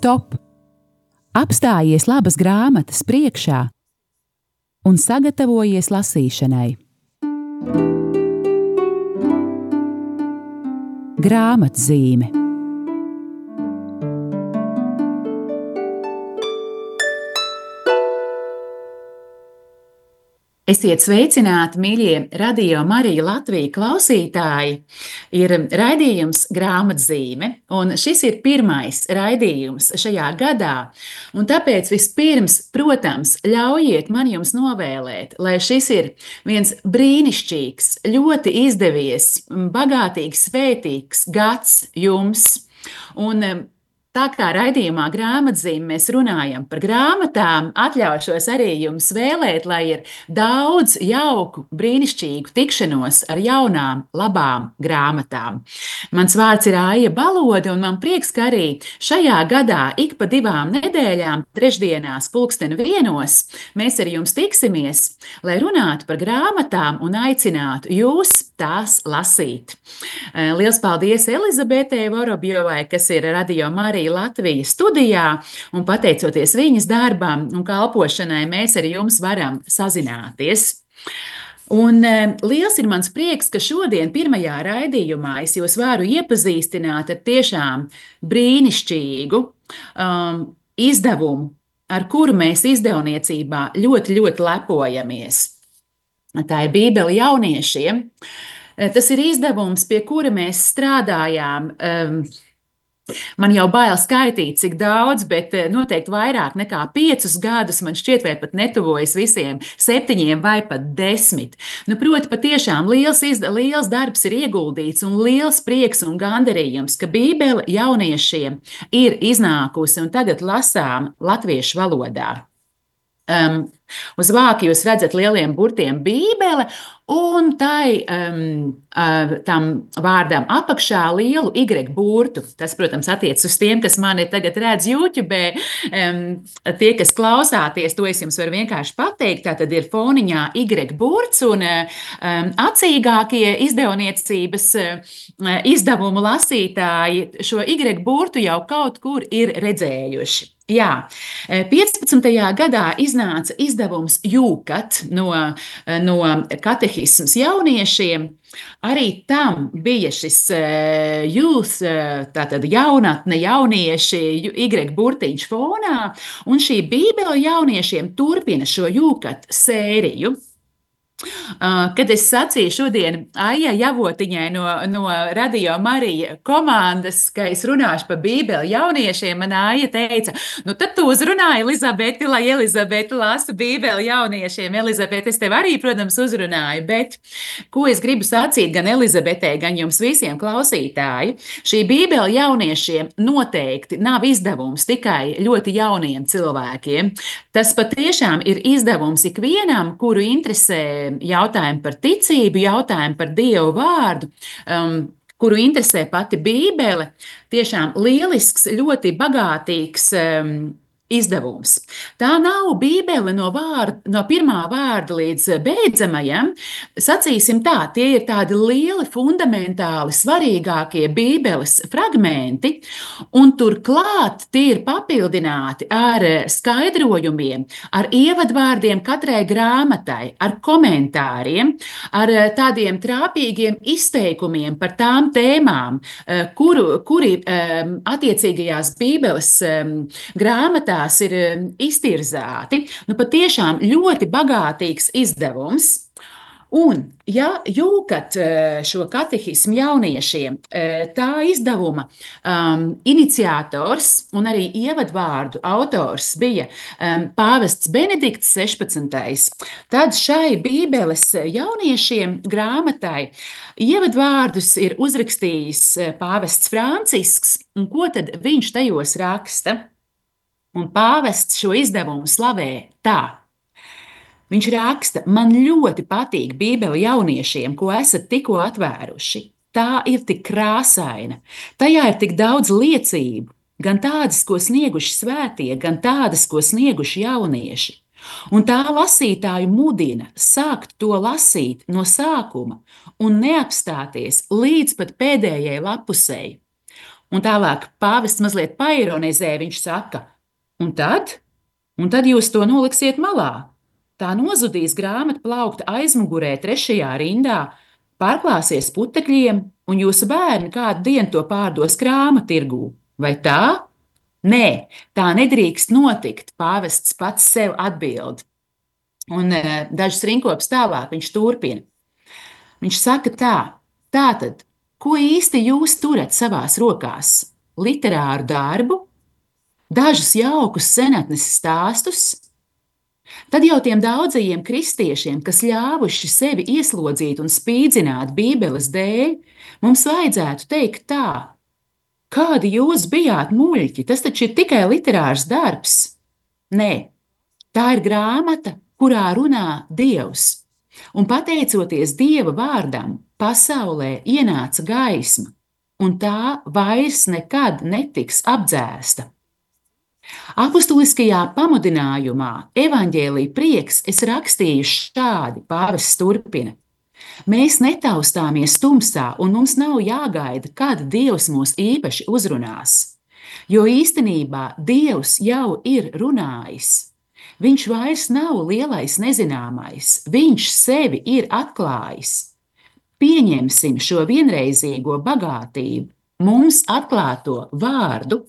stop! Apstājies labas grāmatas priekšā un sagatavojies lasīšanai. Grāmatzīme Esiet sveicināti, mīļie radio Marija Latvija klausītāji! Ir raidījums grāmatzīme, un šis ir pirmais raidījums šajā gadā. Un tāpēc vispirms, protams, ļaujiet man jums novēlēt, lai šis ir viens brīnišķīgs, ļoti izdevies, bagātīgs, svētīgs gads jums. Un Tā kā raidījumā grāmatzīmē mēs runājam par grāmatām, atļaušos arī jums vēlēt, lai ir daudz jauku, brīnišķīgu tikšanos ar jaunām, labām grāmatām. Mans vārds ir Aija Balode, un man prieks, ka arī šajā gadā ik pa divām nedēļām, trešdienās, pulksten vienos, mēs ar jums tiksimies, lai runātu par grāmatām un aicinātu jūs tās lasīt. Lielas paldies Elizabetei Vorobjovai, kas ir radio Marija arī Latvijas studijā, un pateicoties viņas darbam un kalpošanai, mēs ar jums varam sazināties. Un e, liels ir mans prieks, ka šodien, pirmajā raidījumā, es jūs varu iepazīstināt ar tiešām brīnišķīgu um, izdevumu, ar kuru mēs izdevniecībā ļoti, ļoti lepojamies. Tā ir Bībele jauniešiem. E, tas ir izdevums, pie kura mēs strādājām. Um, Man jau bail skaitīt, cik daudz, bet eh, noteikti vairāk nekā piecus gadus, man šķiet, vai pat netuvojas visiem septiņiem vai pat desmit. Nu, proti, patiešām liels, izda, liels darbs ir ieguldīts un liels prieks un gandarījums, ka Bībele jauniešiem ir iznākusi un tagad lasām latviešu valodā. Um, uz vāka jūs redzat lieliem burtiem Bībele, un tai um, tam vārdam apakšā lielu Y burtu. Tas, protams, attiecas uz tiem, kas mani tagad redz YouTube. Um, tie, kas klausāties, to es jums varu vienkārši pateikt. Tā tad ir foniņā Y burts, un um, acīgākie izdevniecības uh, izdevumu lasītāji šo Y burtu jau kaut kur ir redzējuši. Jā, 15. gadā iznāca izdevums Jūkat no, no katehismas jauniešiem. Arī tam bija šis jūs, tātad jaunatne, jaunieši, Y burtiņš fonā, un šī bībele jauniešiem turpina šo Jūkat sēriju. Kad es sacīju šodien Aijai Javotiņai no, no Radio Marija komandas, ka es runāšu par Bībeli jauniešiem, man Aija teica, nu tad tu uzrunāji Elizabeti, lai Elizabete lasa Bībeli jauniešiem. Elizabete, es tev arī, protams, uzrunāju, bet ko es gribu sacīt gan Elizabetei, gan jums visiem klausītāji, šī Bībeli jauniešiem noteikti nav izdevums tikai ļoti jauniem cilvēkiem. Tas patiešām ir izdevums ikvienam, kuru interesē jautājumi par ticību, jautājumi par Dievu vārdu. Um, kuru interesē pati Bībele, tiešām lielisks, ļoti bagātīgs um, izdevums. Tā nav Bībele no, vārda, no pirmā vārda līdz beidzamajam. Sacīsim tā, tie ir tādi lieli, fundamentāli svarīgākie Bībeles fragmenti, un turklāt tie ir papildināti ar skaidrojumiem, ar ievadvārdiem katrai grāmatai, ar komentāriem, ar tādiem trāpīgiem izteikumiem par tām tēmām, kuru, kuri attiecīgajās Bībeles grāmatā beigās ir um, iztirzāti. Nu, patiešām ļoti bagātīgs izdevums. Un, ja jūkat uh, šo katehismu jauniešiem, uh, tā izdevuma um, iniciators un arī ievadvārdu autors bija um, Pāvests Benedikts 16. Tad šai Bībeles jauniešiem grāmatai ievadvārdus ir uzrakstījis uh, Pāvests Francisks, un ko tad viņš tajos raksta? Un pāvests šo izdevumu slavē tā. Viņš raksta, man ļoti patīk Bībele jauniešiem, ko esat tikko atvēruši. Tā ir tik krāsaina, tajā ir tik daudz liecību, gan tādas, ko snieguši svētie, gan tādas, ko snieguši jaunieši. Un tā lasītāju mudina sākt to lasīt no sākuma un neapstāties līdz pat pēdējai lapusei. Un tālāk pāvests mazliet paironizē, viņš saka, un tad, un tad jūs to noliksiet malā. Tā nozudīs grāmatu plaukta aizmugurē, trešajā rindā, pārklāsies putekļiem, un jūsu bērni kādu dienu to pārdos krāma tirgū. Vai tā? Nē, tā nedrīkst notikt. Pāvests pats sev atbild. Un e, dažs rinkops tālāk viņš turpina. Viņš saka tā, tātad Ko īsti jūs turat savās rokās? Literāru darbu, dažus jaukus senatnes stāstus. Tad jau tiem daudzajiem kristiešiem, kas ļāvuši sevi ieslodzīt un spīdzināt Bībeles dēļ, mums vajadzētu teikt tā: kādi jūs bijāt muļķi, tas taču ir tikai literārs darbs. Nē, tā ir grāmata, kurā runā Dievs. Un pateicoties Dieva vārdam, pasaulē ienāca gaisma, un tā vairs nekad netiks apdzēsta. Apostuliskajā pamudinājumā, evaņģēlīja prieks, es rakstīju šādi, pāvests turpina. Mēs netaustāmies tumsā, un mums nav jāgaida, kad Dievs mūs īpaši uzrunās. Jo īstenībā Dievs jau ir runājis. Viņš vairs nav lielais nezināmais, viņš sevi ir atklājis. Pieņemsim šo vienreizīgo bagātību, mums atklāto vārdu,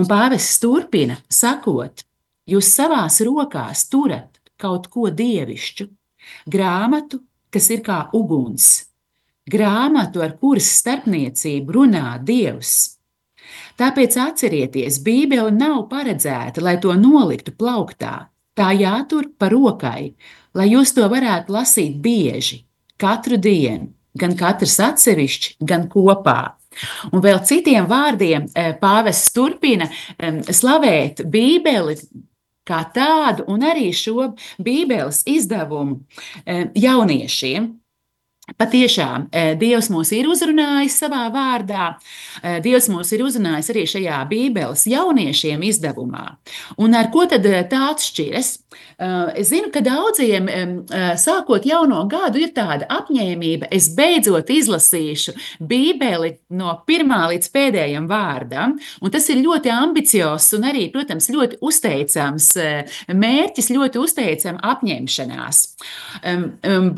un pāvests turpina, sakot, jūs savās rokās turat kaut ko dievišķu, grāmatu, kas ir kā uguns, grāmatu, ar kuras starpniecību runā Dievs. Tāpēc atcerieties, Bībele nav paredzēta, lai to noliktu plauktā. Tā jātur pa rokai, lai jūs to varētu lasīt bieži, katru dienu, gan katrs atsevišķi, gan kopā. Un vēl citiem vārdiem eh, pāvests turpina slavēt Bībeli kā tādu, un arī šo Bībeles izdevumu jauniešiem. Patiešām eh, Dievs mūs ir uzrunājis savā vārdā. Eh, Dievs mūs ir uzrunājis arī šajā Bībeles jauniešiem izdevumā. Un ar ko tad eh, tā atšķiras? Es zinu, ka daudziem sākot jauno gadu ir tāda apņēmība, es beidzot izlasīšu Bībeli no pirmā līdz pēdējam vārdam. Un tas ir ļoti ambiciozs un arī, protams, ļoti uzteicams mērķis, ļoti uzteicama apņemšanās.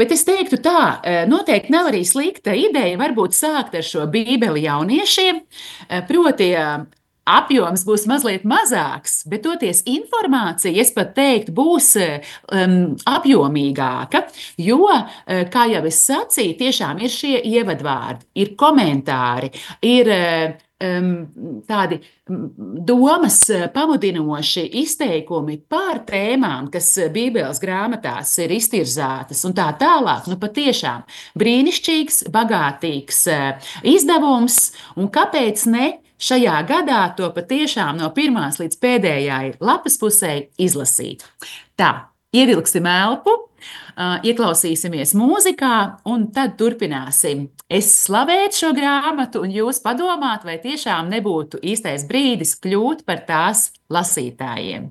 Bet es teiktu tā, noteikti nav arī slikta ideja varbūt sākt ar šo bībeli jauniešiem, eh, proti, eh, apjoms būs mazliet mazāks, bet toties informācija, es pat teiktu, būs um, apjomīgāka. Jo, kā jau es sacīju, tiešām ir šie ievadvārdi, ir komentāri, ir tādi domas pamudinoši izteikumi par tēmām, kas Bībeles grāmatās ir iztirzātas, un tā tālāk. Nu, patiešām brīnišķīgs, bagātīgs izdevums, un kāpēc ne? Šajā gadā to patiešām no pirmās līdz pēdējai lapas pusē izlasīt. Tā, ievilksim elpu, ieklausīsimies mūzikā, un tad turpināsim. Es slavētu šo grāmatu, un jūs padomāt, vai tiešām nebūtu īstais brīdis kļūt par tās lasītājiem.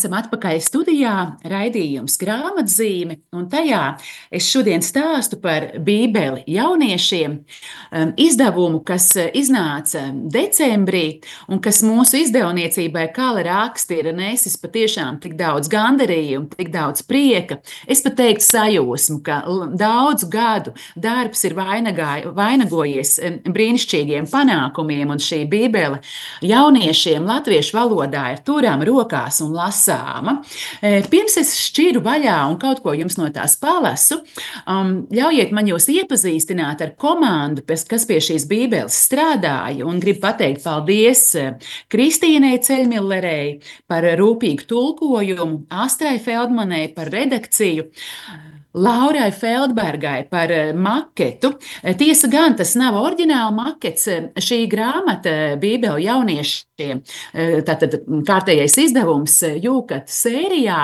Esam atpakaļ studijā, raidījums grāmatzīme, un tajā es šodien stāstu par Bībeli jauniešiem, um, izdevumu, kas uh, iznāca decembrī, un kas mūsu izdevniecībai, kā lai raksti, ir nesis patiešām tik daudz gandarījumu, tik daudz prieka. Es pat teiktu sajūsmu, ka daudzu gadu darbs ir vainagojies um, brīnišķīgiem panākumiem, un šī Bībele jauniešiem latviešu valodā ir turama rokās un lasāma lasāma. E, pirms es šķiru vaļā un kaut ko jums no tās palasu, um, ļaujiet man jūs iepazīstināt ar komandu, kas pie šīs bībeles strādāja. Un gribu pateikt paldies e, Kristīnai Ceļmillerei par rūpīgu tulkojumu, Astrai Feldmanai par redakciju. Laurai Feldbergai par eh, maketu. Eh, tiesa gan, tas nav oriģināla makets. Eh, šī grāmata Bībeli jauniešiem, tātad kārtējais izdevums Jūkata sērijā,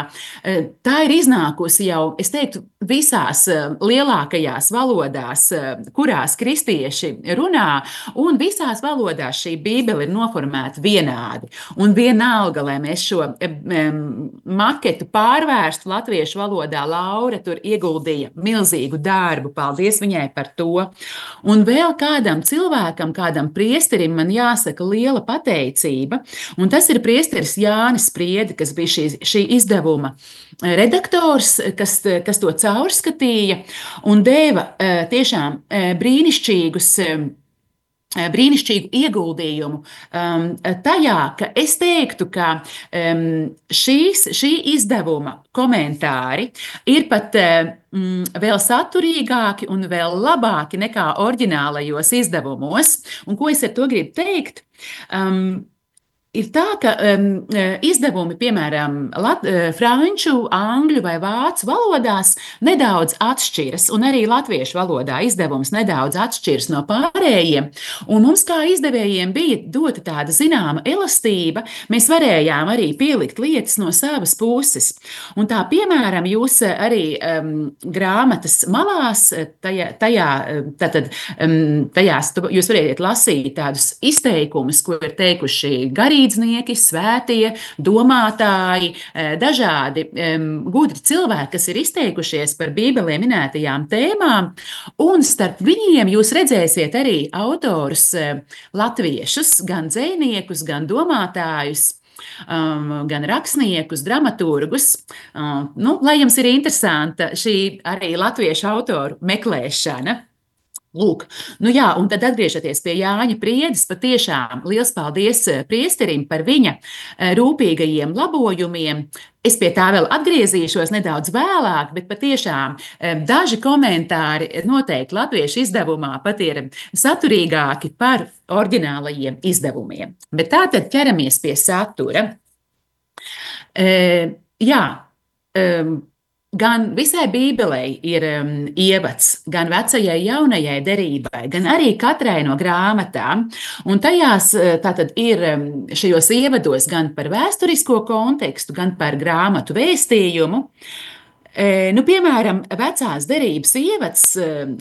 tā ir iznākusi jau, es teiktu, visās lielākajās valodās, kurās kristieši runā, un visās valodās šī Bībele ir noformēta vienādi. Un vienalga, lai mēs šo maketu pārvērstu latviešu valodā, Laura tur ieguldīja milzīgu darbu. Paldies viņai par to. Un vēl kādam cilvēkam, kādam priesterim, man jāsaka liela pateicība. Un tas ir priesteris Jānis Spriedi, kas bija šī, šī izdevuma redaktors, kas, kas to caurskatīja un deva eh, tiešām eh, brīnišķīgus eh, Eh, brīnišķīgu ieguldījumu um, tajā, ka es teiktu, ka um, šīs, šī izdevuma komentāri ir pat um, vēl saturīgāki un vēl labāki nekā oriģinālajos izdevumos. Un ko es ar to gribu teikt? Um, ir tā, ka um, izdevumi, piemēram, lat, uh, franču, angļu vai vācu valodās nedaudz atšķiras, un arī latviešu valodā izdevums nedaudz atšķiras no pārējiem. Un mums, kā izdevējiem, bija dota tāda zināma elastība. Mēs varējām arī pielikt lietas no savas puses. Un tā, piemēram, jūs arī um, grāmatas malās, tajā, tajā, tātad, um, tajās jūs varēsiet lasīt tādus izteikumus, ko ir teikuši garīgi palīdznieki, svētie, domātāji, e, dažādi gudri cilvēki, kas ir izteikušies par Bībelē minētajām tēmām, un starp viņiem jūs redzēsiet arī autorus e, latviešus, gan dzēniekus, gan domātājus. Um, gan rakstniekus, dramaturgus. Um, nu, lai jums ir interesanta šī arī latviešu autoru meklēšana. Lūk, nu jā, un tad atgriežoties pie Jāņa Priedes, patiešām liels paldies eh, priesterim par viņa eh, rūpīgajiem labojumiem. Es pie tā vēl atgriezīšos nedaudz vēlāk, bet patiešām eh, daži komentāri noteikti latviešu izdevumā pat ir saturīgāki par oriģinālajiem izdevumiem. Bet tā tad ķeramies pie satura. Jā, Gan visai Bībelei ir um, ievads, gan vecajai, jaunajai derībai, gan arī katrai no grāmatām. Un tajās uh, tātad ir um, šajos ievados gan par vēsturisko kontekstu, gan par grāmatu vēstījumu. E, nu, piemēram, vecās derības ievads um,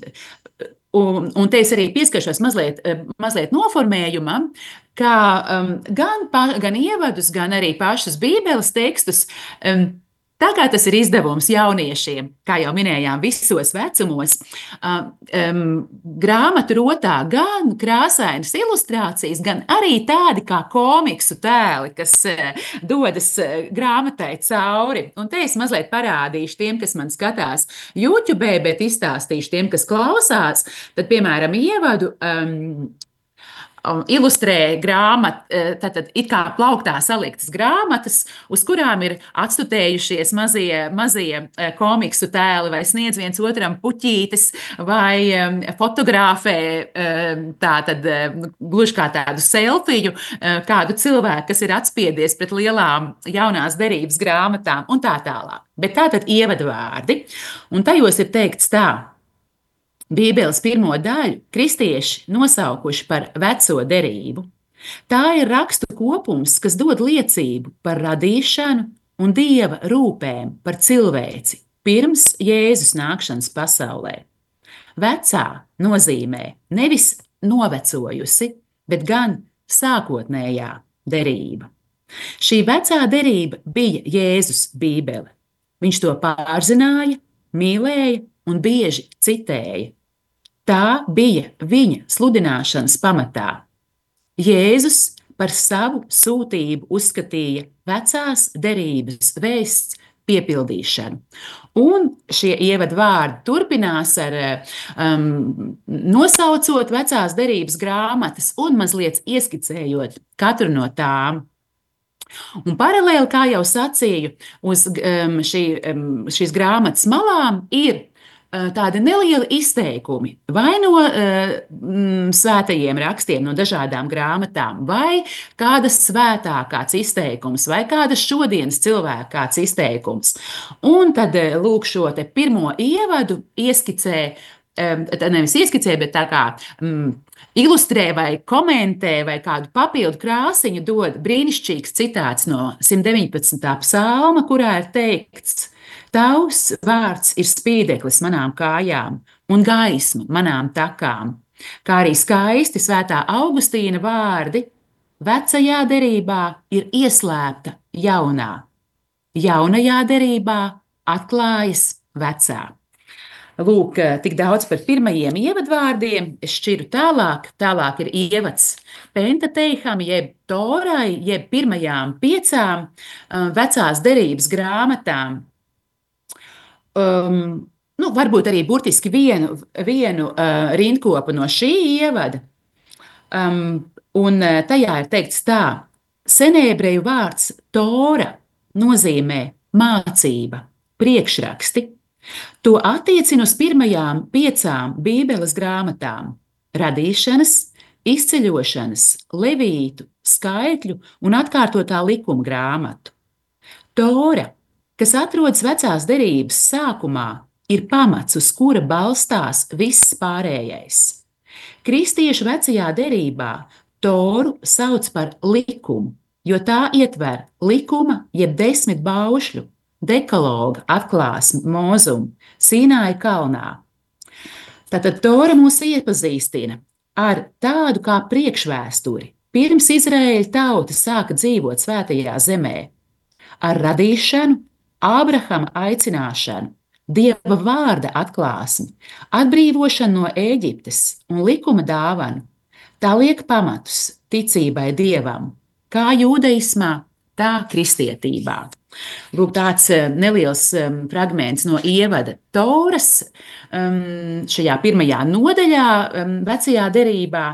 Un, un te es arī pieskaršos mazliet, uh, mazliet noformējumam, ka um, gan, pa, gan ievadus, gan arī pašus Bībeles tekstus um, Tā kā tas ir izdevums jauniešiem, kā jau minējām, visos vecumos, um, grāmatu rotā gan krāsainas ilustrācijas, gan arī tādi kā komiksu tēli, kas uh, dodas uh, grāmatai cauri. Un te es mazliet parādīšu tiem, kas man skatās YouTube, bet izstāstīšu tiem, kas klausās. Tad, piemēram, ievadu um, ilustrē grāmatu, e, tātad it kā plauktā saliktas grāmatas, uz kurām ir atstutējušies mazie, mazie e, komiksu tēli, vai sniedz viens otram puķītes, vai fotografē tātad gluži kā tādu selfiju, e, kādu cilvēku, kas ir atspiedies pret lielām jaunās derības grāmatām un tā tālāk. Bet tā tad ievadvārdi, un tajos ir teikts tā. Bībeles pirmo daļu kristieši nosaukuši par veco derību. Tā ir rakstu kopums, kas dod liecību par radīšanu un dieva rūpēm par cilvēci pirms Jēzus nākšanas pasaulē. Vecā nozīmē nevis novecojusi, bet gan sākotnējā derība. Šī vecā derība bija Jēzus Bībele. Viņš to pārzināja, mīlēja un bieži citēja. Tā bija viņa sludināšanas pamatā. Jēzus par savu sūtību uzskatīja vecās derības vēsts piepildīšanu. Un šie ievadvārdi turpinās ar um, nosaucot vecās derības grāmatas un mazliet ieskicējot katru no tām. Un paralēli, kā jau sacīju, uz um, šī, um, šīs grāmatas malām ir tādi nelieli izteikumi vai no uh, svētajiem rakstiem, no dažādām grāmatām, vai kādas svētā kāds izteikums, vai kādas šodienas cilvēka kāds izteikums. Un tad uh, lūk šo pirmo ievadu ieskicē nevis ieskicē, bet tā kā mm, ilustrē vai komentē vai kādu papildu krāsiņu dod brīnišķīgs citāts no 119. psalma, kurā ir teikts: Tavs vārds ir spīdeklis manām kājām un gaisma manām takām, kā arī skaisti svētā Augustīna vārdi vecajā derībā ir ieslēpta jaunā, jaunajā derībā atklājas vecā. Lūk, tik daudz par pirmajiem ievadvārdiem. Es šķiru tālāk. Tālāk ir ievads Pentateiham, jeb Torai, jeb pirmajām piecām um, vecās derības grāmatām. Um, nu, varbūt arī burtiski vienu, vienu uh, rindkopu no šī ievada. Um, un uh, tajā ir teikts tā, senēbreju vārds Tora nozīmē mācība, priekšraksti, To attiecina uz pirmajām piecām Bībeles grāmatām - radīšanas, izceļošanas, levītu, skaitļu un atkārtotā likuma grāmatu. Tora, kas atrodas vecās derības sākumā, ir pamats, uz kura balstās viss pārējais. Kristiešu vecajā derībā Toru sauc par likumu, jo tā ietver likuma jeb desmit baušļu dekaloga atklāsmi mūzumu Sīnāja kalnā. Tātad Tora mūs iepazīstina ar tādu kā priekšvēsturi, pirms Izraēļa tauta sāka dzīvot svētajā zemē, ar radīšanu, Ābrahama aicināšanu, Dieva vārda atklāsmi, atbrīvošanu no Ēģiptes un likuma dāvanu. Tā liek pamatus ticībai Dievam, kā jūdaismā, tā kristietībā. Lūk, tāds eh, neliels um, fragments no ievada Tauras um, šajā pirmajā nodaļā, um, vecajā derībā.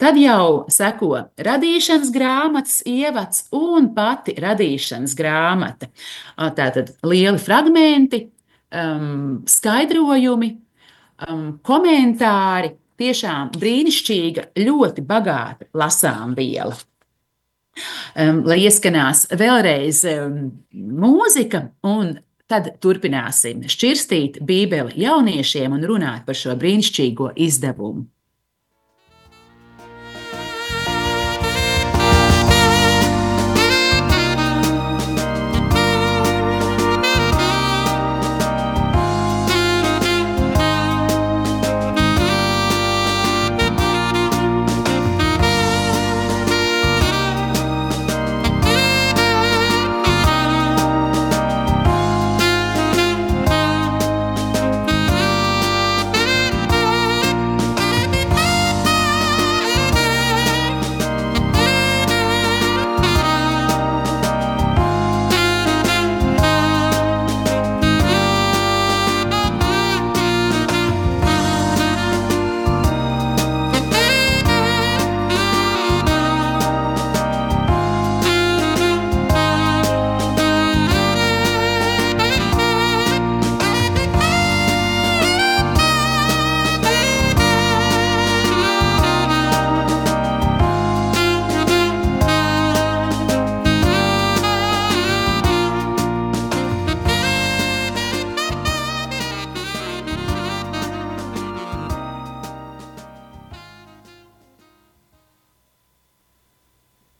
Tad jau seko radīšanas grāmatas ievads un pati radīšanas grāmata. Tātad lieli fragmenti, um, skaidrojumi, um, komentāri, tiešām brīnišķīga, ļoti bagāta lasām viela um, lai ieskanās vēlreiz um, mūzika, un tad turpināsim šķirstīt Bībeli jauniešiem un runāt par šo brīnišķīgo izdevumu.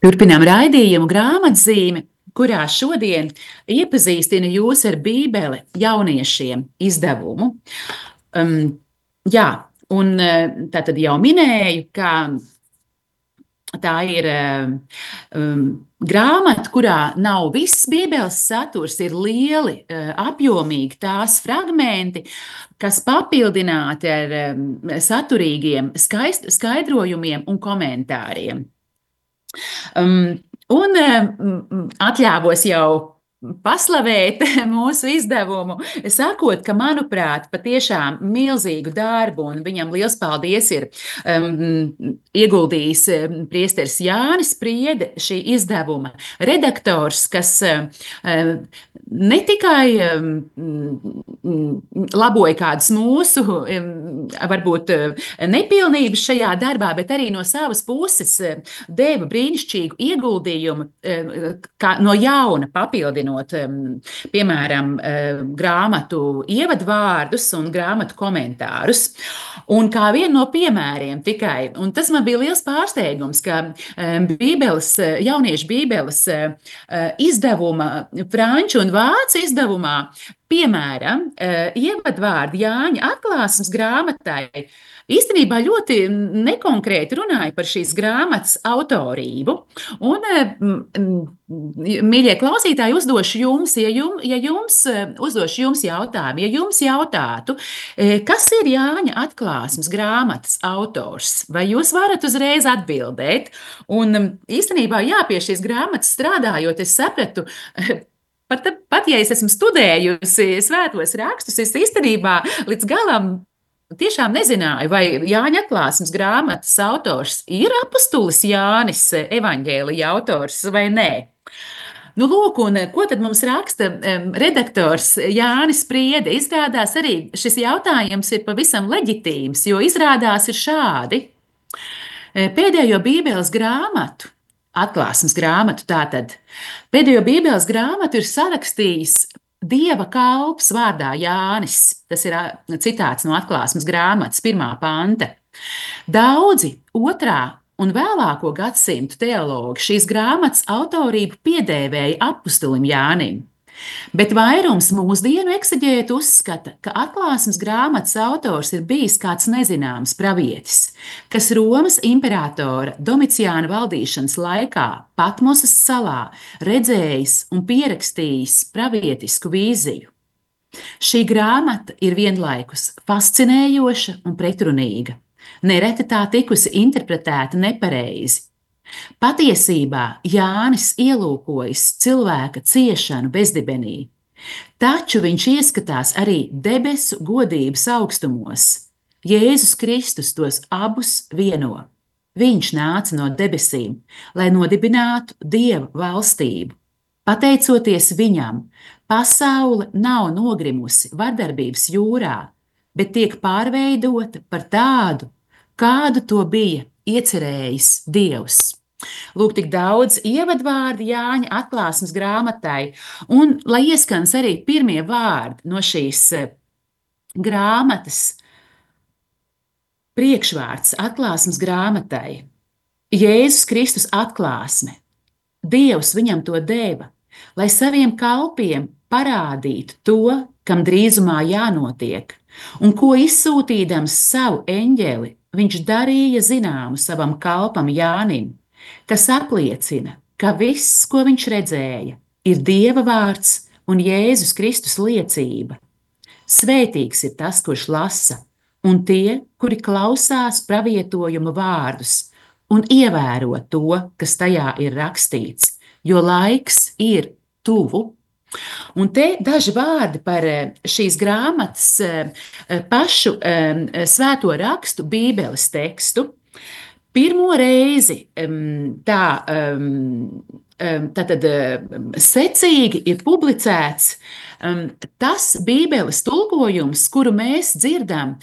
Turpinām raidījumu grāmatzīmi, kurā šodien iepazīstina jūs ar Bībeli jauniešiem izdevumu. Um, jā, un tā tad jau minēju, ka Tā ir um, grāmata, kurā nav viss Bībeles saturs, ir lieli, uh, apjomīgi tās fragmenti, kas papildināti ar um, saturīgiem skaist, skaidrojumiem un komentāriem. Um, un um, atļāvos jau paslavēt mūsu izdevumu, sakot, ka, manuprāt, patiešām milzīgu darbu, un viņam liels paldies ir um, ieguldījis um, priesteris Jānis Priede, šī izdevuma. Redaktors, kas um, ne tikai um, laboja kādas mūsu, um, varbūt, nepilnības šajā darbā, bet arī no savas puses deva brīnišķīgu ieguldījumu, um, kā no jauna papildinot pievienot, piemēram, grāmatu ievadvārdus un grāmatu komentārus. Un kā vienu no piemēriem tikai, un tas man bija liels pārsteigums, ka Bībeles, jauniešu Bībeles izdevuma, franču un vācu izdevumā, piemēram, ievadvārdi Jāņa atklāsmes grāmatai īstenībā ļoti nekonkrēti runāja par šīs grāmatas autorību. Un, eh, mīļie klausītāji, uzdošu jums, ja jums, ja jums eh, uzdošu jums jautājumu, ja jums jautātu, eh, kas ir Jāņa atklāsmes grāmatas autors, vai jūs varat uzreiz atbildēt? Un īstenībā, jā, pie šīs grāmatas strādājot, es sapratu, Pat, pat ja es esmu studējusi svētos rakstus, es īstenībā līdz galam Tiešām nezināju, vai Jāņa atklāsmes grāmatas autors ir apustulis Jānis, evaņģēlija autors vai nē. Nu, lūk, un ko tad mums raksta redaktors Jānis Priede? Izrādās arī šis jautājums ir pavisam leģitīms, jo izrādās ir šādi. Pēdējo Bībeles grāmatu, atklāsmes grāmatu, tātad pēdējo Bībeles grāmatu ir sarakstījis Dieva kalps vārdā Jānis, tas ir citāts no atklāsmes grāmatas, pirmā panta. Daudzi otrā un vēlāko gadsimtu teologi šīs grāmatas autorību piedēvēja apustulim Jānim. Bet vairums mūsdienu eksaģētu uzskata, ka atklāsmes grāmatas autors ir bijis kāds nezināms pravietis, kas Romas imperatora Domiciāna valdīšanas laikā Patmosas salā redzējis un pierakstījis pravietisku vīziju. Šī grāmata ir vienlaikus fascinējoša un pretrunīga. Nereti tā tikusi interpretēta nepareizi, Patiesībā Jānis ielūkojas cilvēka ciešanu bezdibenī, taču viņš ieskatās arī debesu godības augstumos. Jēzus Kristus tos abus vieno. Viņš nāca no debesīm, lai nodibinātu Dieva valstību. Pateicoties viņam, pasaule nav nogrimusi vardarbības jūrā, bet tiek pārveidota par tādu, kādu to bija iecerējis Dievs. Lūk, tik daudz ievadvārdu Jāņa atklāsmes grāmatai, un lai ieskans arī pirmie vārdi no šīs eh, grāmatas, priekšvārds atklāsmes grāmatai. Jēzus Kristus atklāsme. Dievs viņam to deva, lai saviem kalpiem parādītu to, kam drīzumā jānotiek, un ko izsūtīdams savu eņģeli viņš darīja zināmu savam kalpam Jānim, kas apliecina, ka viss, ko viņš redzēja, ir Dieva vārds un Jēzus Kristus liecība. Svētīgs ir tas, kurš lasa, un tie, kuri klausās pravietojumu vārdus un ievēro to, kas tajā ir rakstīts, jo laiks ir tuvu Un te daži vārdi par eh, šīs grāmatas eh, pašu eh, svēto rakstu, Bībeles tekstu. Pirmo reizi tā, tātad, secīgi ir publicēts tas Bībeles tulkojums, kuru mēs dzirdam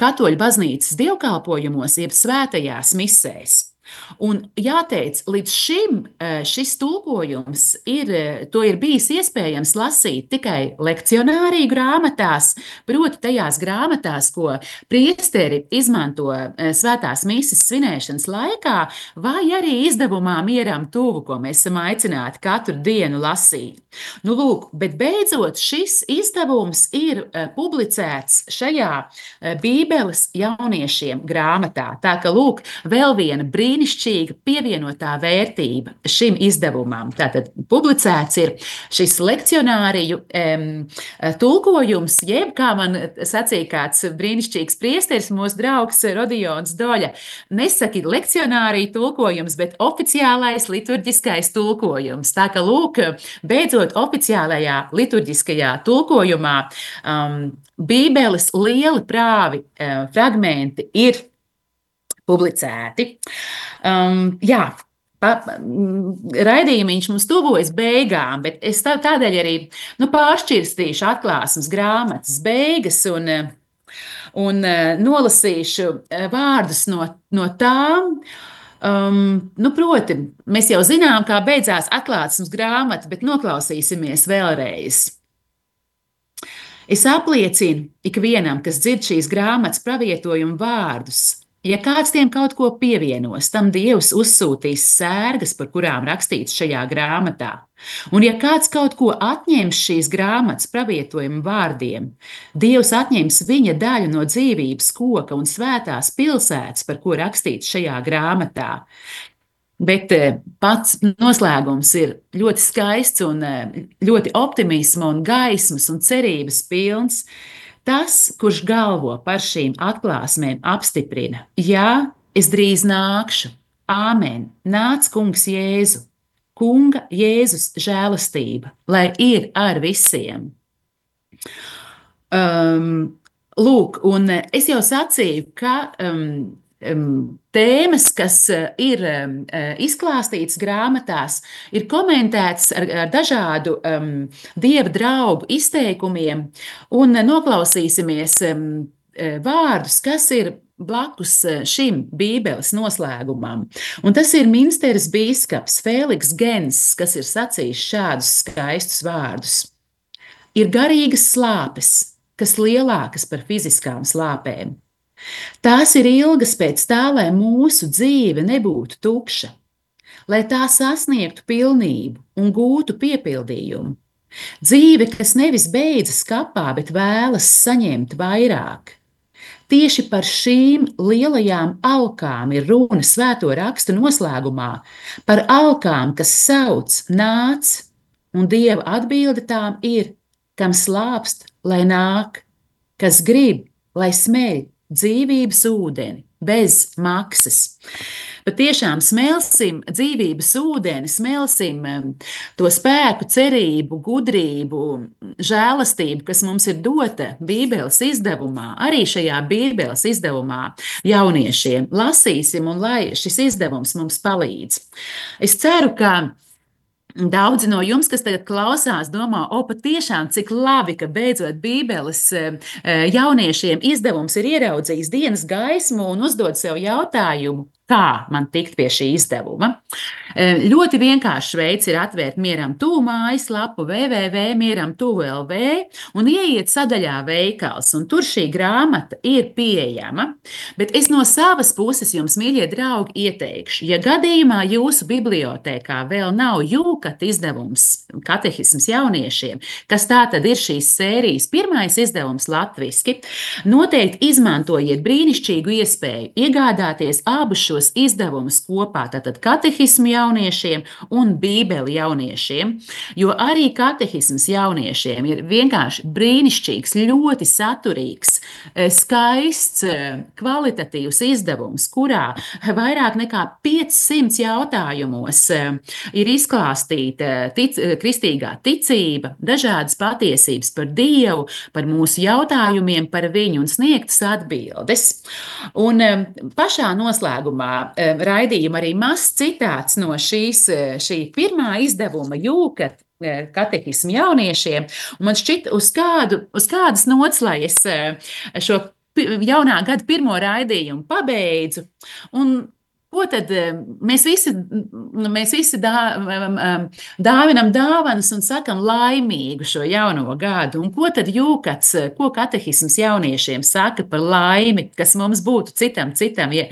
Katoļu baznīcas dievkalpojumos, jeb svētajās misēs. Un jāteic, līdz šim e, šis tulkojums ir, e, ir bijis iespējams lasīt tikai lekcionāriju grāmatās, proti tajās grāmatās, ko priesteri izmanto e, svētās misijas svinēšanas laikā, vai arī izdevumā mieram tuvu, ko mēs esam aicināti katru dienu lasīt. Nu, lūk, bet beidzot šis izdevums ir publicēts šajā Bībeles jauniešiem grāmatā. Tā ka, lūk, vēl viena brīva brīnišķīga pievienotā vērtība šim izdevumam. Tātad publicēts ir šis lekcionāriju um, tulkojums, jeb kā man sacīja kāds brīnišķīgs priesteris, mūsu draugs Rodions Doļa. Nesaki lekcionāriju tulkojums, bet oficiālais liturģiskais tulkojums. Tā ka, lūk, beidzot oficiālajā liturģiskajā tulkojumā um, Bībeles lieli prāvi uh, fragmenti ir publicēti. Um, jā, raidījums mums tuvojas beigām, bet es tā, tādēļ arī nu, pāršķirstīšu atklāsmes grāmatas beigas un, un nolasīšu vārdus no, no tām. Um, nu, proti, mēs jau zinām, kā beidzās atklāsmes grāmata, bet noklausīsimies vēlreiz. Es apliecinu ikvienam, kas dzird šīs grāmatas pravietojumu vārdus, Ja kāds tiem kaut ko pievienos, tam Dievs uzsūtīs sērgas, par kurām rakstīts šajā grāmatā. Un ja kāds kaut ko atņems šīs grāmatas pravietojuma vārdiem, Dievs atņems viņa daļu no dzīvības koka un svētās pilsētas, par ko rakstīts šajā grāmatā. Bet eh, pats noslēgums ir ļoti skaists un eh, ļoti optimisma un gaismas un cerības pilns. Tas, kurš galvo par šīm atklāsmēm, apstiprina: Jā, es drīz nākšu, Āmen, nāc, Kungs, Jēzu, Kunga Jēzus žēlastība, lai ir ar visiem. Um, lūk, un es jau sacīju, ka um, tēmas, kas eh, ir eh, izklāstītas grāmatās, ir komentētas ar, ar dažādu um, dieva draugu izteikumiem, un noklausīsimies um, vārdus, kas ir blakus šim Bībeles noslēgumam. Un tas ir Minsteras bīskaps Fēliks Gens, kas ir sacījis šādus skaistus vārdus. Ir garīgas slāpes, kas lielākas par fiziskām slāpēm Tās ir ilgas pēc tā, lai mūsu dzīve nebūtu tukša, lai tā sasniegtu pilnību un gūtu piepildījumu. Dzīve, kas nevis beidzas kapā, bet vēlas saņemt vairāk. Tieši par šīm lielajām alkām ir runa svēto rakstu noslēgumā, par alkām, kas sauc, nāc, un dieva atbilde tām ir, kam slāpst, lai nāk, kas grib, lai smēļ, dzīvības ūdeni bez maksas. Bet tiešām smelsim dzīvības ūdeni, smelsim to spēku, cerību, gudrību, žēlastību, kas mums ir dota Bībeles izdevumā, arī šajā Bībeles izdevumā jauniešiem. Lasīsim, un lai šis izdevums mums palīdz. Es ceru, ka Daudzi no jums, kas tagad klausās, domā, o, patiešām, cik labi, ka beidzot Bībeles eh, jauniešiem izdevums ir ieraudzījis dienas gaismu un uzdod sev jautājumu, kā man tikt pie šī izdevuma. Ļoti vienkāršs veids ir atvērt mieram tuvu mājaslapu www.mieram.tuvu.lv un ieiet sadaļā veikals, un tur šī grāmata ir pieejama. Bet es no savas puses jums, mīļie draugi, ieteikšu, ja gadījumā jūsu bibliotēkā vēl nav jūkat izdevums katehisms jauniešiem, kas tā tad ir šīs sērijas pirmais izdevums latviski, noteikti izmantojiet brīnišķīgu iespēju iegādāties abus šos šos izdevumus kopā, tātad katehismu jauniešiem un bībeli jauniešiem, jo arī katehisms jauniešiem ir vienkārši brīnišķīgs, ļoti saturīgs, eh, skaists, eh, kvalitatīvs izdevums, kurā vairāk nekā 500 jautājumos eh, ir izklāstīta tic, kristīgā ticība, dažādas patiesības par Dievu, par mūsu jautājumiem, par viņu un sniegtas atbildes. Un pašā noslēgumā izdevumā raidījuma arī mazs citāts no šīs, šī pirmā izdevuma jūka katehismu jauniešiem. Un man šķiet, uz, kādu, uz kādas nots, lai es šo jaunā gada pirmo raidījumu pabeidzu. Un Ko tad mēs visi, nu, mēs visi dā, dāvinam dāvanas un sakam laimīgu šo jauno gadu? Un ko tad jūkats, ko katehisms jauniešiem saka par laimi, kas mums būtu citam, citam, ja,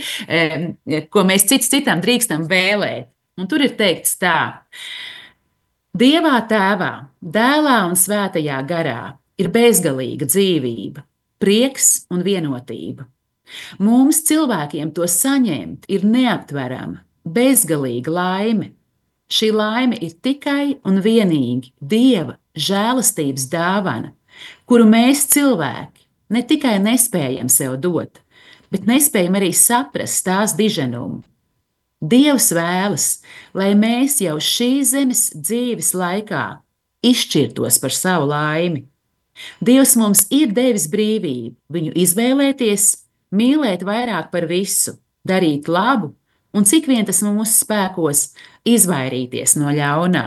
ko mēs cits citam drīkstam vēlēt? Un tur ir teikts tā. Dievā tēvā, dēlā un svētajā garā ir bezgalīga dzīvība, prieks un vienotība. Mums, cilvēkiem, to saņemt ir neaptverama, bezgalīga laime. Šī laime ir tikai un vienīgi Dieva žēlastības dāvana, kuru mēs cilvēki ne tikai nespējam sev dot, bet nespējam arī saprast tās diženumu. Dievs vēlas, lai mēs jau šīs zemes dzīves laikā izšķirtos par savu laimi. Dievs mums ir devis brīvību, viņu izvēlēties, mīlēt vairāk par visu, darīt labu un cik vien tas mūsu spēkos, izvairīties no ļaunā.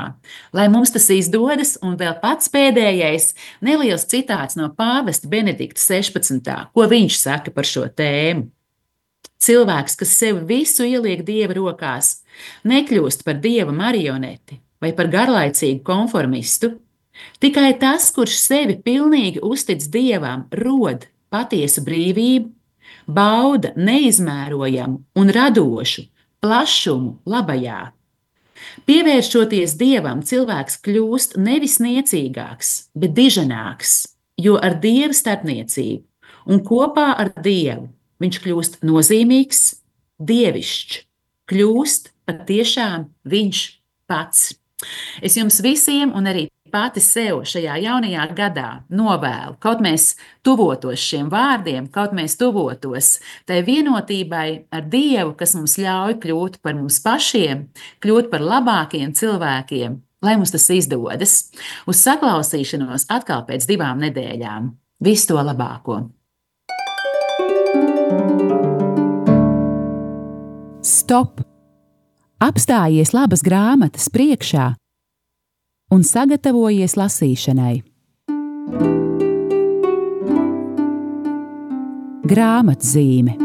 Lai mums tas izdodas, un vēl pats pēdējais neliels citāts no pāvesta Benedikta 16. ko viņš saka par šo tēmu. Cilvēks, kas sev visu ieliek dieva rokās, nekļūst par dieva marioneti vai par garlaicīgu konformistu. Tikai tas, kurš sevi pilnīgi uztic dievam, rod patiesu brīvību, bauda neizmērojamu un radošu plašumu labajā. Pievēršoties dievam, cilvēks kļūst nevis niecīgāks, bet diženāks, jo ar dievu starpniecību un kopā ar dievu viņš kļūst nozīmīgs, dievišķs, kļūst patiešām viņš pats. Es jums visiem, un arī pati sev šajā jaunajā gadā novēlu, kaut mēs tuvotos šiem vārdiem, kaut mēs tuvotos tai vienotībai ar Dievu, kas mums ļauj kļūt par mums pašiem, kļūt par labākiem cilvēkiem, lai mums tas izdodas. Uz saklausīšanos atkal pēc divām nedēļām. Visu to labāko! Stop! Apstājies labas grāmatas priekšā un sagatavojies lasīšanai. Grāmatzīme